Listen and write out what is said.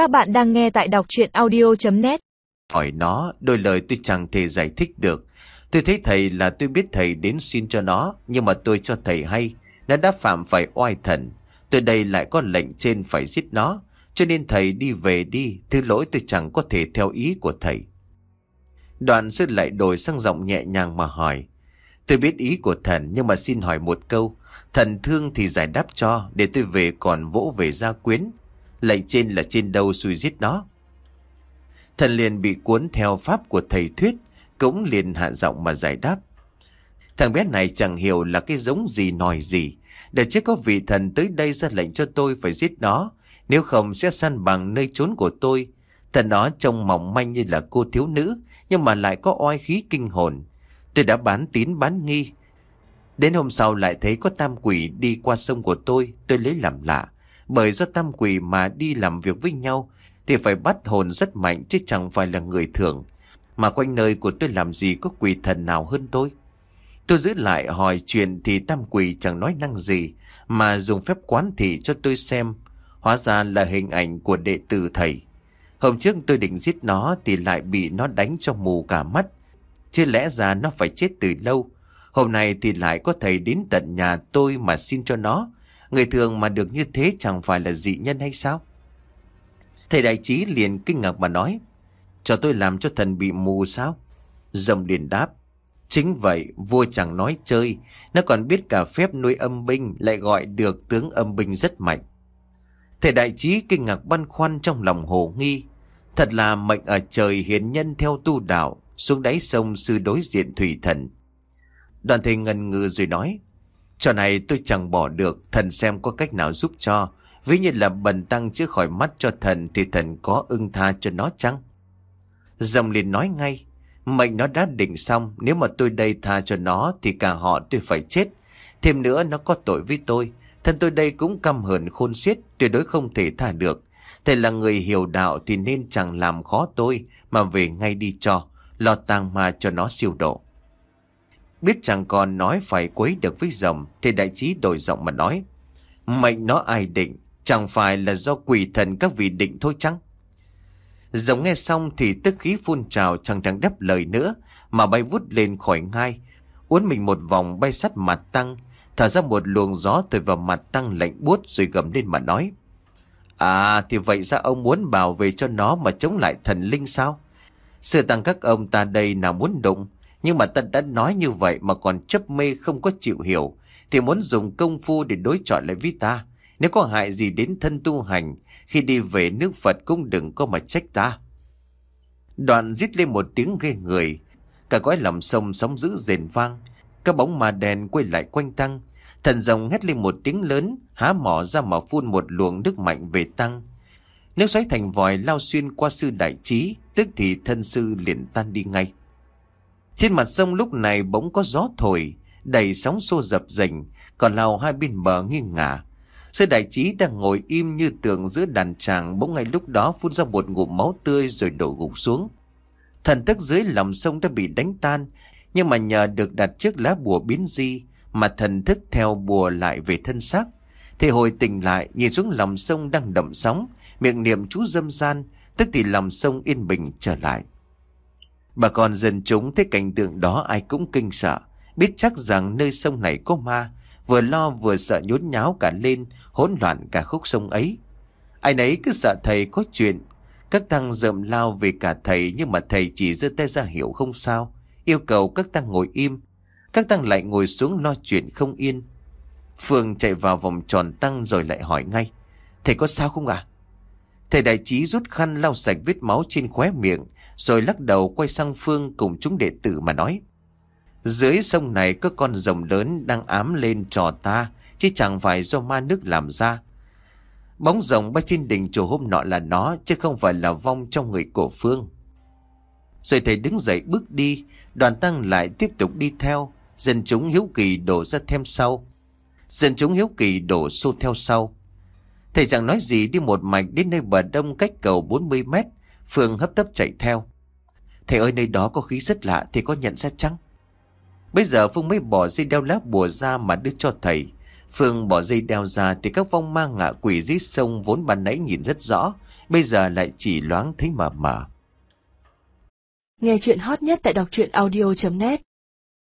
Các bạn đang nghe tại đọc chuyện audio.net Hỏi nó, đôi lời tôi chẳng thể giải thích được. Tôi thấy thầy là tôi biết thầy đến xin cho nó, nhưng mà tôi cho thầy hay. Nó đã phạm phải oai thần. Từ đây lại có lệnh trên phải giết nó. Cho nên thầy đi về đi, thứ lỗi tôi chẳng có thể theo ý của thầy. Đoạn sư lại đổi sang giọng nhẹ nhàng mà hỏi. Tôi biết ý của thần nhưng mà xin hỏi một câu. Thần thương thì giải đáp cho để tôi về còn vỗ về gia quyến. Lệnh trên là trên đâu xui giết nó. Thần liền bị cuốn theo pháp của thầy thuyết, cũng liền hạ giọng mà giải đáp. Thằng bé này chẳng hiểu là cái giống gì nòi gì. Để chứ có vị thần tới đây ra lệnh cho tôi phải giết nó, nếu không sẽ săn bằng nơi trốn của tôi. Thần nó trông mỏng manh như là cô thiếu nữ, nhưng mà lại có oai khí kinh hồn. Tôi đã bán tín bán nghi. Đến hôm sau lại thấy có tam quỷ đi qua sông của tôi, tôi lấy làm lạ. Bởi do tam quỷ mà đi làm việc với nhau, thì phải bắt hồn rất mạnh chứ chẳng phải là người thường. Mà quanh nơi của tôi làm gì có quỷ thần nào hơn tôi. Tôi giữ lại hỏi chuyện thì tam quỷ chẳng nói năng gì, mà dùng phép quán thị cho tôi xem. Hóa ra là hình ảnh của đệ tử thầy. Hôm trước tôi định giết nó thì lại bị nó đánh cho mù cả mắt. Chứ lẽ ra nó phải chết từ lâu. Hôm nay thì lại có thầy đến tận nhà tôi mà xin cho nó. Người thường mà được như thế chẳng phải là dị nhân hay sao? Thầy đại trí liền kinh ngạc mà nói. Cho tôi làm cho thần bị mù sao? Rồng liền đáp. Chính vậy, vua chẳng nói chơi. Nó còn biết cả phép nuôi âm binh lại gọi được tướng âm binh rất mạnh. Thầy đại trí kinh ngạc băn khoăn trong lòng hồ nghi. Thật là mệnh ở trời hiền nhân theo tu đạo, xuống đáy sông sư đối diện thủy thần. Đoàn thầy ngần ngừ rồi nói, Trò này tôi chẳng bỏ được, thần xem có cách nào giúp cho. Ví như là bần tăng chữa khỏi mắt cho thần thì thần có ưng tha cho nó chăng? Dòng liền nói ngay, mệnh nó đã định xong, nếu mà tôi đây tha cho nó thì cả họ tôi phải chết. Thêm nữa nó có tội với tôi, thân tôi đây cũng căm hờn khôn xiết, tuyệt đối không thể tha được. Thầy là người hiểu đạo thì nên chẳng làm khó tôi mà về ngay đi cho, lo tang ma cho nó siêu độ. Biết chàng còn nói phải quấy được với rồng, Thì đại trí đổi giọng mà nói, Mệnh nó ai định? Chẳng phải là do quỷ thần các vị định thôi chăng? Rồng nghe xong thì tức khí phun trào Chẳng chẳng đáp lời nữa, Mà bay vút lên khỏi ngai, Uốn mình một vòng bay sát mặt tăng, Thở ra một luồng gió từ vào mặt tăng lạnh buốt Rồi gầm lên mà nói À thì vậy ra ông muốn bảo vệ cho nó Mà chống lại thần linh sao? Sự tăng các ông ta đây nào muốn đụng nhưng mà ta đã nói như vậy mà còn chấp mê không có chịu hiểu, thì muốn dùng công phu để đối chọi lại với ta. Nếu có hại gì đến thân tu hành, khi đi về nước Phật cũng đừng có mà trách ta. Đoạn giết lên một tiếng ghê người, cả gói lòng sông sóng dữ rền vang, các bóng ma đen quay lại quanh tăng. Thần rồng hét lên một tiếng lớn, há mỏ ra mà phun một luồng nước mạnh về tăng. Nước xoáy thành vòi lao xuyên qua sư đại trí, tức thì thân sư liền tan đi ngay. Trên mặt sông lúc này bỗng có gió thổi, đầy sóng xô dập dềnh, còn lao hai bên bờ nghiêng ngả. Sư đại trí đang ngồi im như tượng giữa đàn tràng bỗng ngay lúc đó phun ra một ngụm máu tươi rồi đổ gục xuống. Thần thức dưới lòng sông đã bị đánh tan, nhưng mà nhờ được đặt trước lá bùa biến di mà thần thức theo bùa lại về thân xác. Thì hồi tỉnh lại nhìn xuống lòng sông đang đậm sóng, miệng niệm chú dâm gian, tức thì lòng sông yên bình trở lại. Bà con dân chúng thấy cảnh tượng đó ai cũng kinh sợ, biết chắc rằng nơi sông này có ma, vừa lo vừa sợ nhốn nháo cả lên, hỗn loạn cả khúc sông ấy. Ai nấy cứ sợ thầy có chuyện, các tăng dậm lao về cả thầy nhưng mà thầy chỉ giơ tay ra hiệu không sao, yêu cầu các tăng ngồi im. Các tăng lại ngồi xuống lo chuyện không yên. Phương chạy vào vòng tròn tăng rồi lại hỏi ngay, thầy có sao không ạ? Thầy đại trí rút khăn lau sạch vết máu trên khóe miệng, rồi lắc đầu quay sang Phương cùng chúng đệ tử mà nói. Dưới sông này có con rồng lớn đang ám lên trò ta, chứ chẳng phải do ma nước làm ra. Bóng rồng bay trên đỉnh chùa hôm nọ là nó, chứ không phải là vong trong người cổ Phương. Rồi thầy đứng dậy bước đi, đoàn tăng lại tiếp tục đi theo, dân chúng hiếu kỳ đổ ra thêm sau. Dân chúng hiếu kỳ đổ xô theo sau. Thầy chẳng nói gì đi một mạch đến nơi bờ đông cách cầu 40 mét, Phương hấp tấp chạy theo. Thầy ơi, nơi đó có khí rất lạ Thầy có nhận ra chăng? Bây giờ Phương mới bỏ dây đeo lá bùa ra mà đưa cho thầy. Phương bỏ dây đeo ra Thì các vong ma ngạ quỷ dưới sông Vốn ban nãy nhìn rất rõ, Bây giờ lại chỉ loáng thấy mờ mờ. Nghe chuyện hot nhất tại đọc truyện audio.net